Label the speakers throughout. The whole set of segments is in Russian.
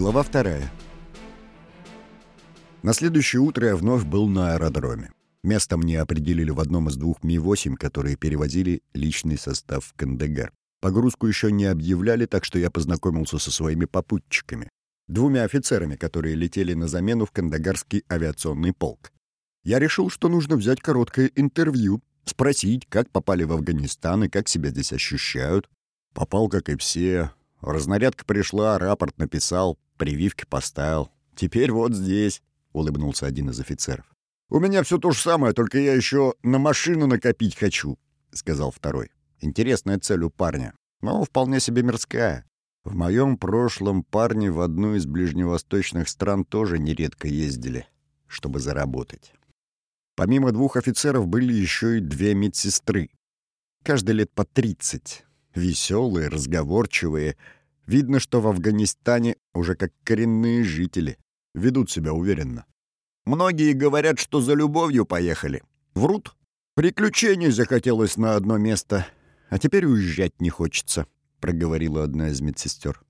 Speaker 1: Глава вторая. На следующее утро я вновь был на аэродроме. Место мне определили в одном из двух Ми-8, которые перевозили личный состав в Кандагар. Погрузку еще не объявляли, так что я познакомился со своими попутчиками. Двумя офицерами, которые летели на замену в Кандагарский авиационный полк. Я решил, что нужно взять короткое интервью, спросить, как попали в Афганистан и как себя здесь ощущают. Попал, как и все. Разнарядка пришла, рапорт написал, прививки поставил. Теперь вот здесь, — улыбнулся один из офицеров. «У меня все то же самое, только я еще на машину накопить хочу», — сказал второй. Интересная цель у парня, но вполне себе мирская. В моем прошлом парни в одну из ближневосточных стран тоже нередко ездили, чтобы заработать. Помимо двух офицеров были еще и две медсестры. Каждый лет по тридцать. Веселые, разговорчивые. Видно, что в Афганистане уже как коренные жители. Ведут себя уверенно. Многие говорят, что за любовью поехали. Врут. Приключений захотелось на одно место, а теперь уезжать не хочется, — проговорила одна из медсестер.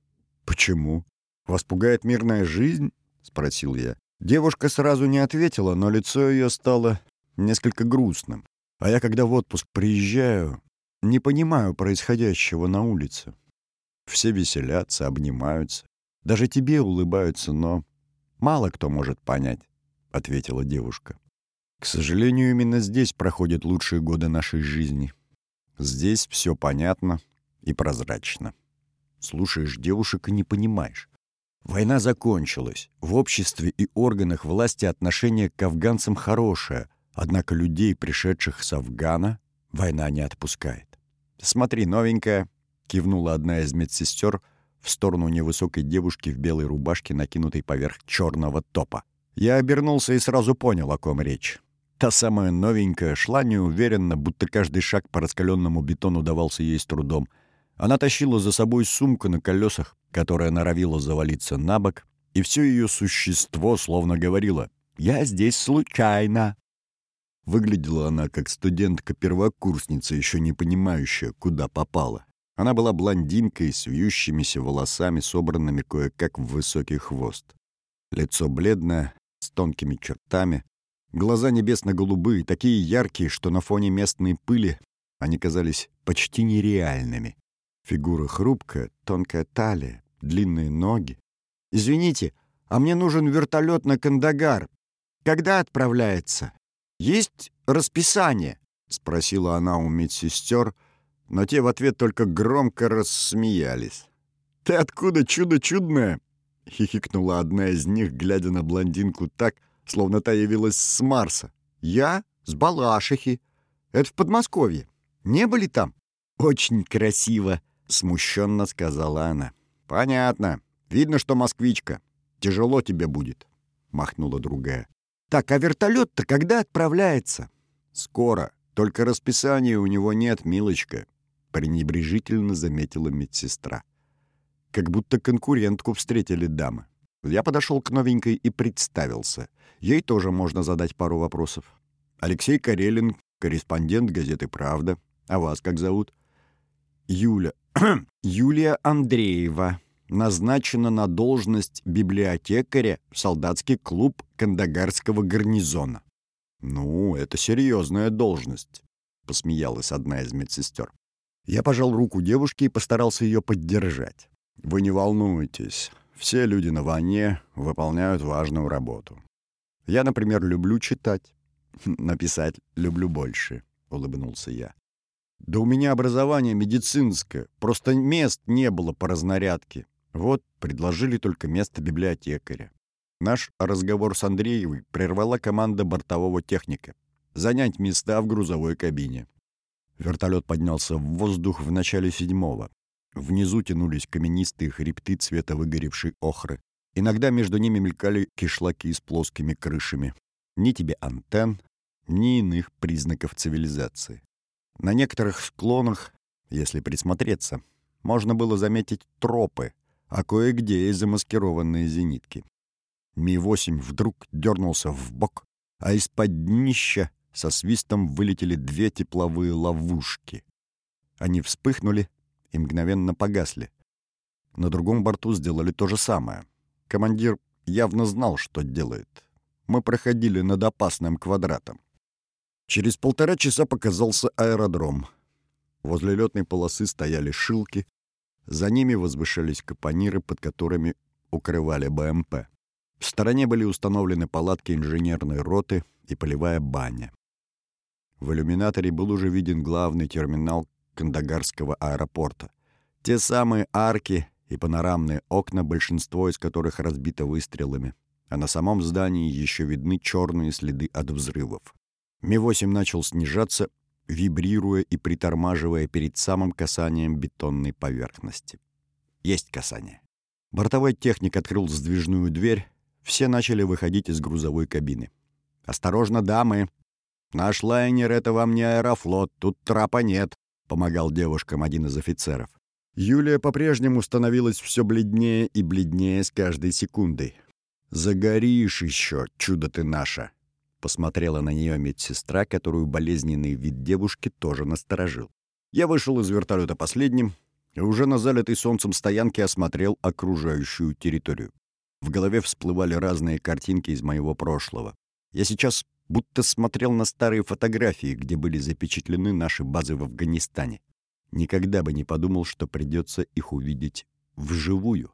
Speaker 1: «Почему? Вас пугает мирная жизнь?» — спросил я. Девушка сразу не ответила, но лицо ее стало несколько грустным. А я, когда в отпуск приезжаю, не понимаю происходящего на улице. Все веселятся, обнимаются. Даже тебе улыбаются, но мало кто может понять, — ответила девушка. К сожалению, именно здесь проходят лучшие годы нашей жизни. Здесь все понятно и прозрачно. Слушаешь девушек и не понимаешь. Война закончилась. В обществе и органах власти отношение к афганцам хорошее, однако людей, пришедших с Афгана, война не отпускает. «Смотри, новенькая», — кивнула одна из медсестер в сторону невысокой девушки в белой рубашке, накинутой поверх черного топа. Я обернулся и сразу понял, о ком речь. Та самая новенькая шла неуверенно, будто каждый шаг по раскаленному бетону давался ей с трудом. Она тащила за собой сумку на колесах, которая норовила завалиться на бок, и все ее существо словно говорило «Я здесь случайно». Выглядела она как студентка-первокурсница, еще не понимающая, куда попала. Она была блондинкой с вьющимися волосами, собранными кое-как в высокий хвост. Лицо бледное, с тонкими чертами, глаза небесно-голубые, такие яркие, что на фоне местной пыли они казались почти нереальными. Фигура хрупкая, тонкая талия, длинные ноги. «Извините, а мне нужен вертолет на Кандагар. Когда отправляется? Есть расписание?» — спросила она у медсестер, но те в ответ только громко рассмеялись. «Ты откуда чудо чудное?» — хихикнула одна из них, глядя на блондинку так, словно та явилась с Марса. «Я с Балашихи. Это в Подмосковье. Не были там?» «Очень красиво», смущенно сказала она. Понятно. Видно, что москвичка. Тяжело тебе будет, махнула другая. Так, а вертолет-то когда отправляется? Скоро. Только расписания у него нет, милочка, пренебрежительно заметила медсестра. Как будто конкурентку встретили дамы. Я подошел к новенькой и представился. Ей тоже можно задать пару вопросов. Алексей Карелин, корреспондент газеты «Правда». А вас как зовут? Юля. Юлия Андреева назначена на должность библиотекаря в солдатский клуб Кандагарского гарнизона. «Ну, это серьезная должность», — посмеялась одна из медсестер. Я пожал руку девушки и постарался ее поддержать. «Вы не волнуйтесь. Все люди на войне выполняют важную работу. Я, например, люблю читать. Написать люблю больше», — улыбнулся я. Да у меня образование медицинское, просто мест не было по разнарядке. Вот, предложили только место библиотекаря. Наш разговор с Андреевой прервала команда бортового техника. Занять места в грузовой кабине. Вертолет поднялся в воздух в начале седьмого. Внизу тянулись каменистые хребты цвета выгоревшей охры. Иногда между ними мелькали кишлаки с плоскими крышами. Ни тебе антенн, ни иных признаков цивилизации. На некоторых склонах, если присмотреться, можно было заметить тропы, а кое-где и замаскированные зенитки. Ми-8 вдруг дернулся в бок, а из-под днища со свистом вылетели две тепловые ловушки. Они вспыхнули и мгновенно погасли. На другом борту сделали то же самое. Командир явно знал, что делает. Мы проходили над опасным квадратом. Через полтора часа показался аэродром. Возле летной полосы стояли шилки. За ними возвышались капониры, под которыми укрывали БМП. В стороне были установлены палатки инженерной роты и полевая баня. В иллюминаторе был уже виден главный терминал Кандагарского аэропорта. Те самые арки и панорамные окна, большинство из которых разбито выстрелами, а на самом здании еще видны черные следы от взрывов. Ми-8 начал снижаться, вибрируя и притормаживая перед самым касанием бетонной поверхности. Есть касание. Бортовой техник открыл сдвижную дверь, все начали выходить из грузовой кабины. «Осторожно, дамы! Наш лайнер — это вам не аэрофлот, тут трапа нет», — помогал девушкам один из офицеров. Юлия по-прежнему становилась все бледнее и бледнее с каждой секундой. «Загоришь еще, чудо ты наша!» Посмотрела на нее медсестра, которую болезненный вид девушки тоже насторожил. Я вышел из вертолета последним и уже на залитой солнцем стоянке осмотрел окружающую территорию. В голове всплывали разные картинки из моего прошлого. Я сейчас будто смотрел на старые фотографии, где были запечатлены наши базы в Афганистане. Никогда бы не подумал, что придется их увидеть вживую.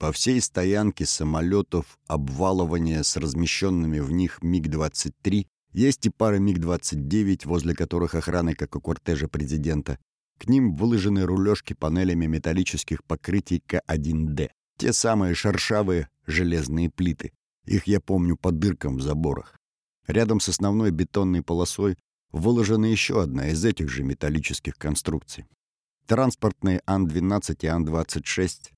Speaker 1: По всей стоянке самолетов обвалывания с размещенными в них МиГ-23 есть и пара МиГ-29, возле которых охраны, как у кортежа президента. К ним выложены рулежки панелями металлических покрытий К-1Д. Те самые шершавые железные плиты. Их я помню по дыркам в заборах. Рядом с основной бетонной полосой выложена еще одна из этих же металлических конструкций. Транспортные Ан-12 и Ан-26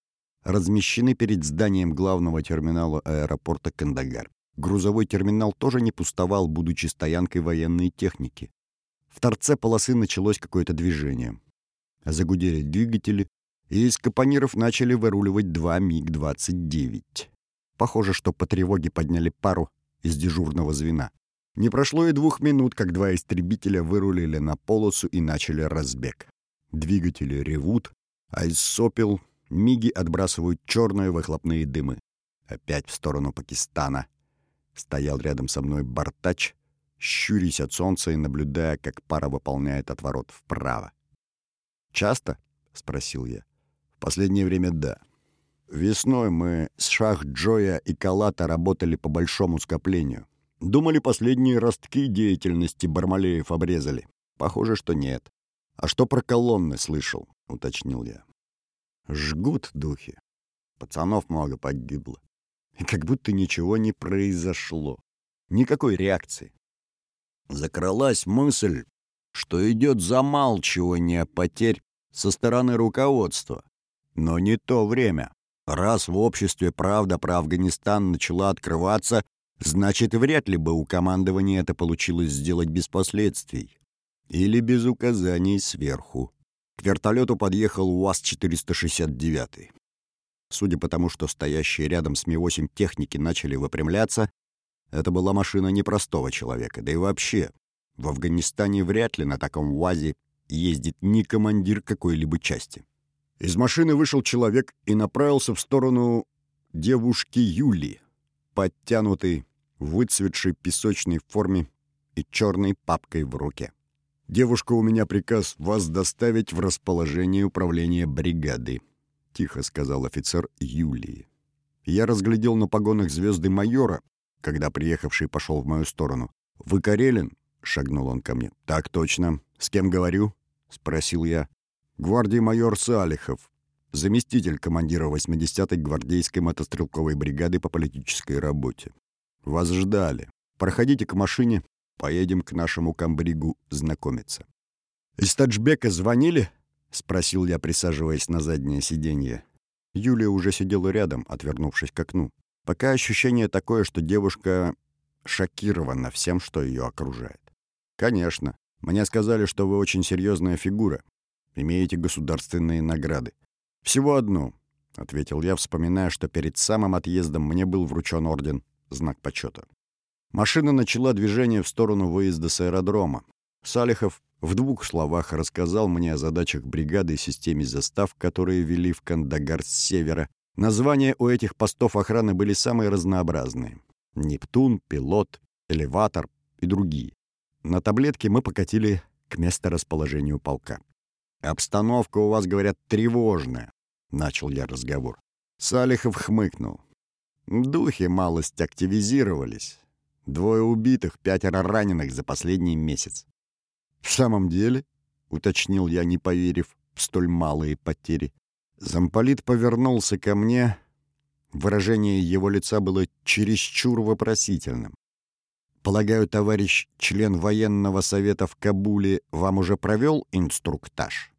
Speaker 1: размещены перед зданием главного терминала аэропорта Кандагар. Грузовой терминал тоже не пустовал, будучи стоянкой военной техники. В торце полосы началось какое-то движение. Загудели двигатели, и из капониров начали выруливать два МиГ-29. Похоже, что по тревоге подняли пару из дежурного звена. Не прошло и двух минут, как два истребителя вырулили на полосу и начали разбег. Двигатели ревут, а из сопел миги отбрасывают черные выхлопные дымы. Опять в сторону Пакистана. Стоял рядом со мной бортач, щурясь от солнца и наблюдая, как пара выполняет отворот вправо. «Часто?» — спросил я. Последнее время — да. Весной мы с Шах-Джоя и Калата работали по большому скоплению. Думали, последние ростки деятельности Бармалеев обрезали. Похоже, что нет. «А что про колонны слышал?» — уточнил я. «Жгут духи. Пацанов много погибло. И как будто ничего не произошло. Никакой реакции. Закралась мысль, что идет замалчивание потерь со стороны руководства. Но не то время. Раз в обществе правда про Афганистан начала открываться, значит, вряд ли бы у командования это получилось сделать без последствий. Или без указаний сверху. К вертолету подъехал УАЗ-469. Судя по тому, что стоящие рядом с Ми-8 техники начали выпрямляться, это была машина непростого человека. Да и вообще, в Афганистане вряд ли на таком УАЗе ездит ни командир какой-либо части. Из машины вышел человек и направился в сторону девушки Юли, подтянутой, выцветшей песочной форме и черной папкой в руке. «Девушка, у меня приказ вас доставить в расположение управления бригады», — тихо сказал офицер Юлии. Я разглядел на погонах звезды майора, когда приехавший пошел в мою сторону. «Вы Карелин?» — шагнул он ко мне. «Так точно. С кем говорю?» — спросил я гвардии майор Салихов, заместитель командира 80-й гвардейской мотострелковой бригады по политической работе. Вас ждали. Проходите к машине, поедем к нашему комбригу знакомиться. «Из Таджбека звонили?» — спросил я, присаживаясь на заднее сиденье. Юлия уже сидела рядом, отвернувшись к окну. Пока ощущение такое, что девушка шокирована всем, что ее окружает. «Конечно. Мне сказали, что вы очень серьезная фигура имеете государственные награды. Всего одну, — ответил я, вспоминая, что перед самым отъездом мне был вручен орден «Знак почета». Машина начала движение в сторону выезда с аэродрома. Салихов в двух словах рассказал мне о задачах бригады и системе застав, которые вели в Кандагар с севера, Названия у этих постов охраны были самые разнообразные. «Нептун», «Пилот», «Элеватор» и другие. На таблетке мы покатили к месторасположению полка. «Обстановка у вас, говорят, тревожная», — начал я разговор. Салихов хмыкнул. Духи малость активизировались. Двое убитых, пятеро раненых за последний месяц. «В самом деле?» — уточнил я, не поверив в столь малые потери. Замполит повернулся ко мне. Выражение его лица было чересчур вопросительным. «Полагаю, товарищ член военного совета в Кабуле вам уже провел инструктаж?»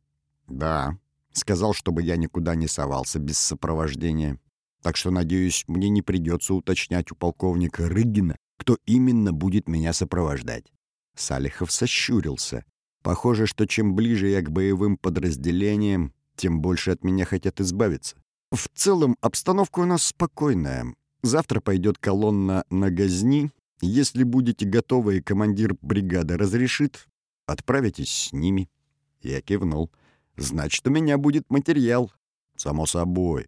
Speaker 1: «Да», Сказал, чтобы я никуда не совался без сопровождения. Так что, надеюсь, мне не придется уточнять у полковника Рыгина, кто именно будет меня сопровождать. Салихов сощурился. Похоже, что чем ближе я к боевым подразделениям, тем больше от меня хотят избавиться. В целом, обстановка у нас спокойная. Завтра пойдет колонна на Газни. Если будете готовы и командир бригады разрешит, отправитесь с ними. Я кивнул. Значит, у меня будет материал. Само собой.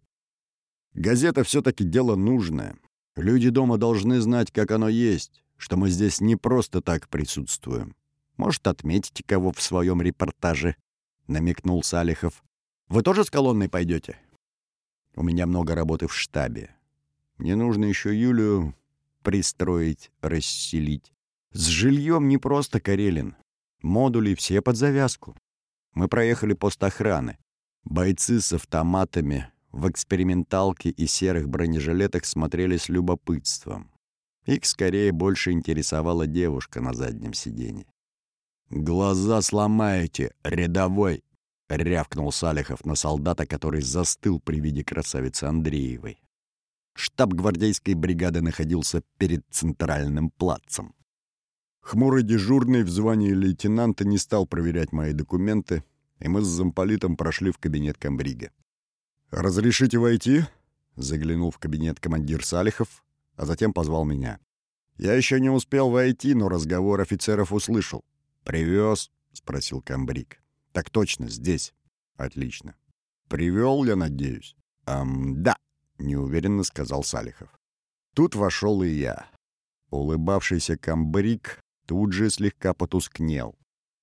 Speaker 1: Газета все-таки дело нужное. Люди дома должны знать, как оно есть, что мы здесь не просто так присутствуем. Может, отметите кого в своем репортаже?» — намекнул Салихов. «Вы тоже с колонной пойдете?» «У меня много работы в штабе. Мне нужно еще Юлю пристроить, расселить. С жильем не просто, Карелин. Модули все под завязку. Мы проехали пост охраны. Бойцы с автоматами в эксперименталке и серых бронежилетах смотрели с любопытством. Их скорее больше интересовала девушка на заднем сиденье. «Глаза сломаете, рядовой!» — рявкнул Салихов на солдата, который застыл при виде красавицы Андреевой. Штаб гвардейской бригады находился перед центральным плацем. Хмурый дежурный в звании лейтенанта не стал проверять мои документы, и мы с замполитом прошли в кабинет комбрига. «Разрешите войти?» — заглянул в кабинет командир Салихов, а затем позвал меня. Я еще не успел войти, но разговор офицеров услышал. «Привез?» — спросил комбриг. «Так точно, здесь». «Отлично». «Привел, я надеюсь?» «Эм, да», — неуверенно сказал Салихов. Тут вошел и я. Улыбавшийся комбриг тут же слегка потускнел.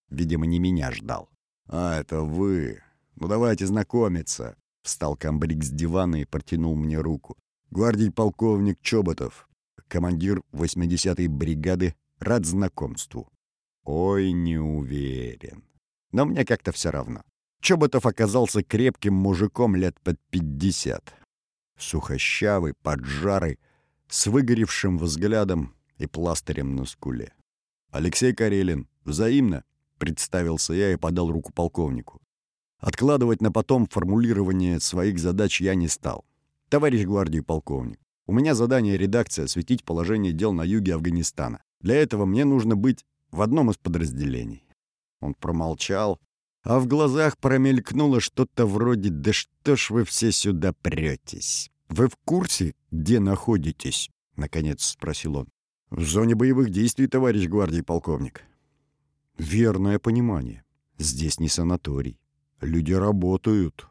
Speaker 1: Видимо, не меня ждал. «А, это вы. Ну давайте знакомиться». Встал комбриг с дивана и протянул мне руку. «Гвардий полковник Чоботов, командир 80-й бригады, рад знакомству». Ой, не уверен. Но мне как-то все равно. Чоботов оказался крепким мужиком лет под пятьдесят. Сухощавый, поджарый, с выгоревшим взглядом и пластырем на скуле. «Алексей Карелин. Взаимно», — представился я и подал руку полковнику. Откладывать на потом формулирование своих задач я не стал. «Товарищ гвардии полковник, у меня задание редакции осветить положение дел на юге Афганистана. Для этого мне нужно быть в одном из подразделений». Он промолчал, а в глазах промелькнуло что-то вроде «Да что ж вы все сюда претесь? Вы в курсе, где находитесь?» — наконец спросил он. «В зоне боевых действий, товарищ гвардии полковник». «Верное понимание. Здесь не санаторий. Люди работают».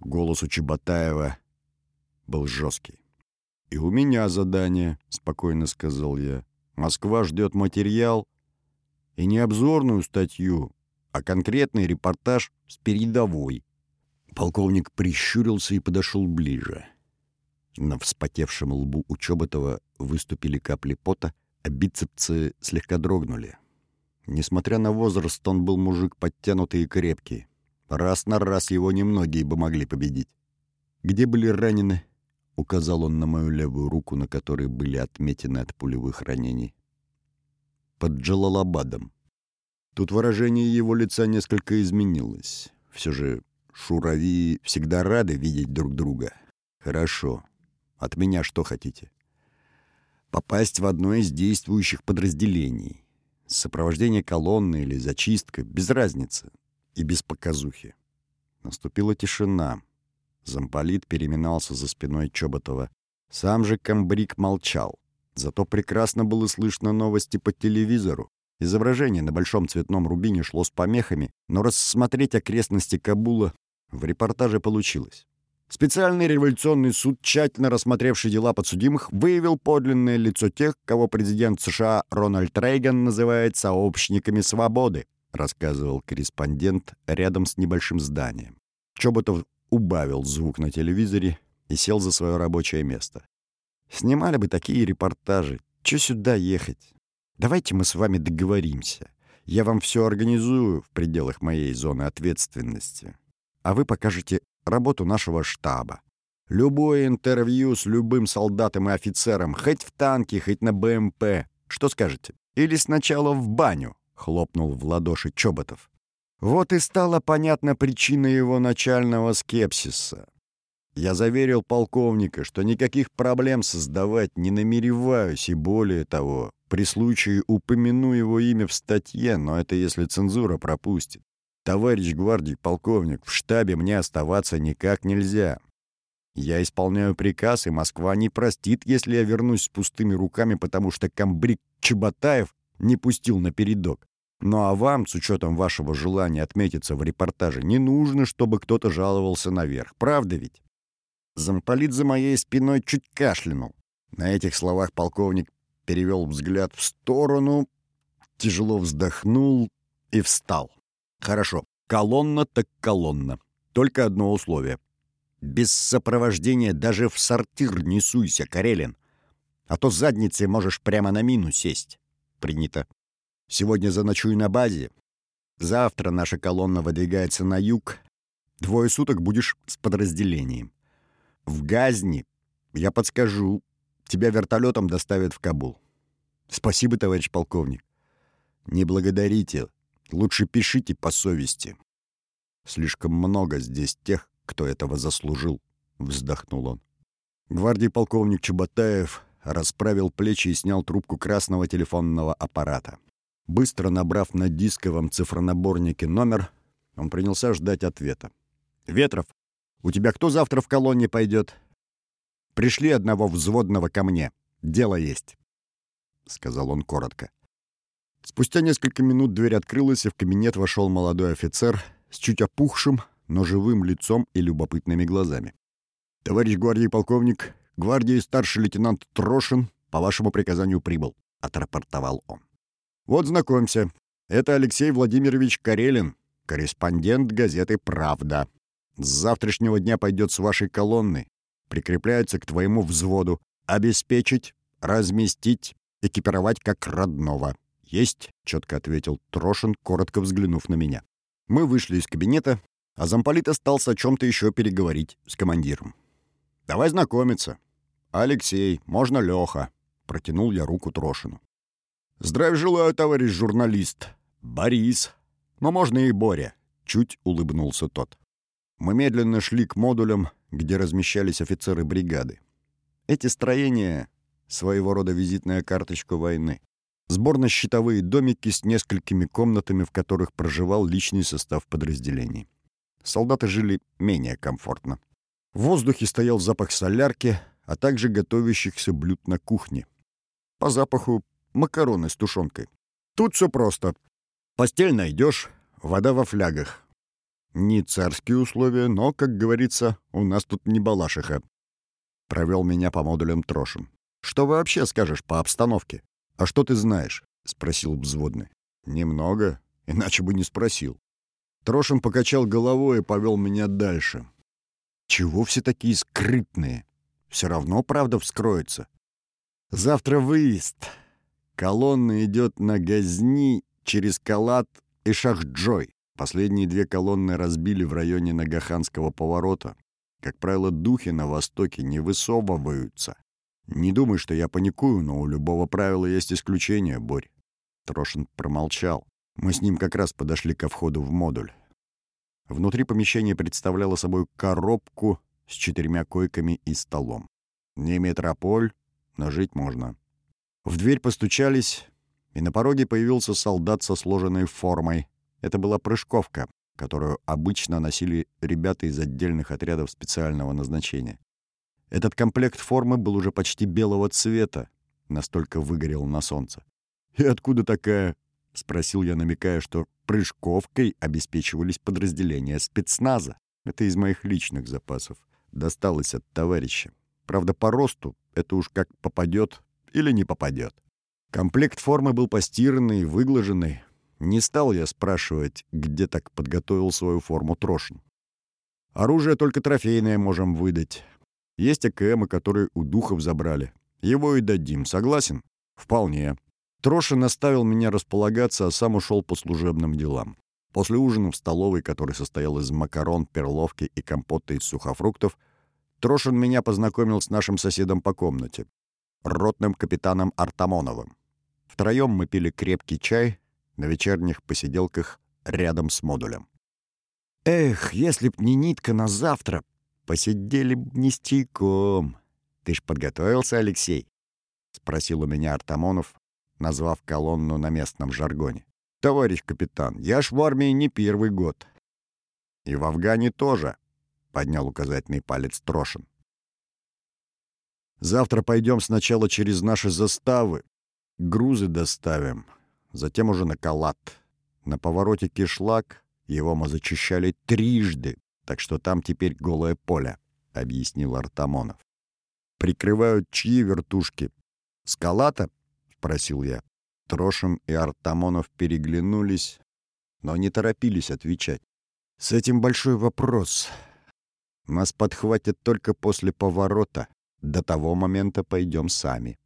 Speaker 1: Голос у Чеботаева был жесткий. «И у меня задание», — спокойно сказал я. «Москва ждет материал, и не обзорную статью, а конкретный репортаж с передовой». Полковник прищурился и подошел ближе. На вспотевшем лбу у Чоботова выступили капли пота, а бицепсы слегка дрогнули. Несмотря на возраст, он был мужик подтянутый и крепкий. Раз на раз его немногие бы могли победить. «Где были ранены?» — указал он на мою левую руку, на которой были отметины от пулевых ранений. «Под Джалалабадом». Тут выражение его лица несколько изменилось. Все же шурави всегда рады видеть друг друга. «Хорошо. От меня что хотите? Попасть в одно из действующих подразделений. Сопровождение колонны или зачистка, без разницы. И без показухи. Наступила тишина. Замполит переминался за спиной Чоботова. Сам же комбриг молчал. Зато прекрасно было слышно новости по телевизору. Изображение на большом цветном рубине шло с помехами, но рассмотреть окрестности Кабула в репортаже получилось. Специальный революционный суд, тщательно рассмотревший дела подсудимых, выявил подлинное лицо тех, кого президент США Рональд Рейган называет сообщниками свободы, рассказывал корреспондент рядом с небольшим зданием. Чоботов убавил звук на телевизоре и сел за свое рабочее место. Снимали бы такие репортажи. Че сюда ехать? Давайте мы с вами договоримся. Я вам все организую в пределах моей зоны ответственности. А вы покажете работу нашего штаба. Любое интервью с любым солдатом и офицером, хоть в танке, хоть на БМП. Что скажете? Или сначала в баню?» — хлопнул в ладоши Чоботов. Вот и стала понятна причина его начального скепсиса. Я заверил полковника, что никаких проблем создавать не намереваюсь, и более того, при случае упомяну его имя в статье, но это если цензура пропустит. «Товарищ гвардии полковник, в штабе мне оставаться никак нельзя. Я исполняю приказ, и Москва не простит, если я вернусь с пустыми руками, потому что комбриг Чеботаев не пустил на передок. Ну а вам, с учетом вашего желания отметиться в репортаже, не нужно, чтобы кто-то жаловался наверх. Правда ведь?» Замполит за моей спиной чуть кашлянул. На этих словах полковник перевел взгляд в сторону, тяжело вздохнул и встал. Хорошо, колонна так колонна. Только одно условие. Без сопровождения даже в сортир не суйся, Карелин. А то задницей можешь прямо на мину сесть. Принято. Сегодня заночую на базе. Завтра наша колонна выдвигается на юг. Двое суток будешь с подразделением. В Газни, я подскажу, тебя вертолетом доставят в Кабул. Спасибо, товарищ полковник. Не благодарите. Лучше пишите по совести. Слишком много здесь тех, кто этого заслужил, вздохнул он. Гвардии полковник Чеботаев расправил плечи и снял трубку красного телефонного аппарата. Быстро набрав на дисковом цифронаборнике номер, он принялся ждать ответа. «Ветров, у тебя кто завтра в колонне пойдет?» «Пришли одного взводного ко мне. Дело есть», — сказал он коротко. Спустя несколько минут дверь открылась, и в кабинет вошел молодой офицер с чуть опухшим, но живым лицом и любопытными глазами. «Товарищ гвардии полковник, гвардии старший лейтенант Трошин по вашему приказанию прибыл», — отрапортовал он. «Вот знакомься, это Алексей Владимирович Карелин, корреспондент газеты «Правда». С завтрашнего дня пойдет с вашей колонны, прикрепляется к твоему взводу, обеспечить, разместить, экипировать как родного. «Есть», — четко ответил Трошин, коротко взглянув на меня. Мы вышли из кабинета, а замполит остался о чем-то еще переговорить с командиром. «Давай знакомиться. Алексей, можно Леха», — протянул я руку Трошину. «Здравия желаю, товарищ журналист. Борис. Но можно и Боря», — чуть улыбнулся тот. Мы медленно шли к модулям, где размещались офицеры бригады. Эти строения — своего рода визитная карточка войны. Сборно-щитовые домики с несколькими комнатами, в которых проживал личный состав подразделений. Солдаты жили менее комфортно. В воздухе стоял запах солярки, а также готовящихся блюд на кухне. По запаху макароны с тушенкой. Тут все просто. Постель найдешь, вода во флягах. Не царские условия, но, как говорится, у нас тут не балашиха. Провел меня по модулям Трошин. Что вообще скажешь по обстановке? «А что ты знаешь?» — спросил взводный. «Немного, иначе бы не спросил». Трошин покачал головой и повел меня дальше. «Чего все такие скрытные? Все равно правда вскроется. Завтра выезд. Колонна идет на Газни через Калат и Шахджой. Последние две колонны разбили в районе Нагаханского поворота. Как правило, духи на востоке не высовываются. «Не думай, что я паникую, но у любого правила есть исключение, Борь». Трошин промолчал. Мы с ним как раз подошли ко входу в модуль. Внутри помещение представляло собой коробку с четырьмя койками и столом. Не метрополь, но жить можно. В дверь постучались, и на пороге появился солдат со сложенной формой. Это была прыжковка, которую обычно носили ребята из отдельных отрядов специального назначения. Этот комплект формы был уже почти белого цвета, настолько выгорел на солнце. «И откуда такая?» — спросил я, намекая, что прыжковкой обеспечивались подразделения спецназа. Это из моих личных запасов. досталось от товарища. Правда, по росту это уж как попадет или не попадет. Комплект формы был постиранный и выглаженный. Не стал я спрашивать, где так подготовил свою форму Трошин. Оружие только трофейное можем выдать. Есть АКМы, которые у духов забрали. Его и дадим. Согласен? Вполне. Трошин оставил меня располагаться, а сам ушел по служебным делам. После ужина в столовой, который состоял из макарон, перловки и компота из сухофруктов, Трошин меня познакомил с нашим соседом по комнате, ротным капитаном Артамоновым. Втроем мы пили крепкий чай на вечерних посиделках рядом с модулем. «Эх, если б не нитка на завтра, посидели б нестейком. Ты ж подготовился, Алексей?» — спросил у меня Артамонов, назвав колонну на местном жаргоне. «Товарищ капитан, я ж в армии не первый год». «И в Афгане тоже», — поднял указательный палец Трошин. «Завтра пойдем сначала через наши заставы, Грузы доставим, затем уже на Калат. На повороте кишлак его мы зачищали трижды, так что там теперь голое поле», — объяснил Артамонов. «Прикрывают чьи вертушки? Скалата?» — спросил я. Трошин и Артамонов переглянулись, но не торопились отвечать. «С этим большой вопрос. Нас подхватят только после поворота. До того момента пойдем сами.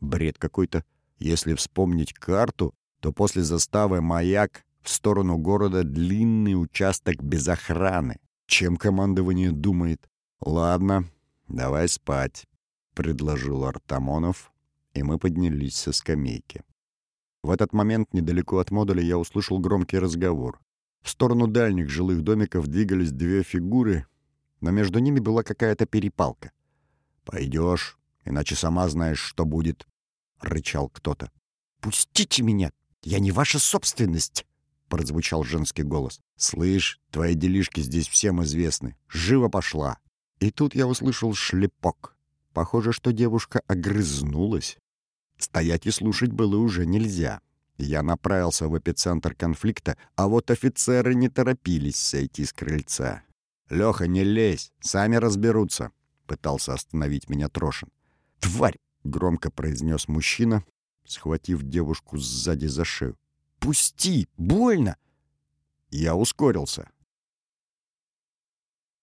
Speaker 1: Бред какой-то. Если вспомнить карту, то после заставы «Маяк» в сторону города длинный участок без охраны. Чем командование думает? «Ладно, давай спать», — предложил Артамонов, и мы поднялись со скамейки. В этот момент недалеко от модуля я услышал громкий разговор. В сторону дальних жилых домиков двигались две фигуры, но между ними была какая-то перепалка. «Пойдешь, иначе сама знаешь, что будет», — рычал кто-то. «Пустите меня! Я не ваша собственность!» — прозвучал женский голос. «Слышь, твои делишки здесь всем известны. Живо пошла!» И тут я услышал шлепок. Похоже, что девушка огрызнулась. Стоять и слушать было уже нельзя. Я направился в эпицентр конфликта, а вот офицеры не торопились сойти с крыльца. «Лёха, не лезь, сами разберутся», — пытался остановить меня Трошин. «Тварь! — громко произнес мужчина, схватив девушку сзади за шею. «Пусти! Больно!» Я ускорился.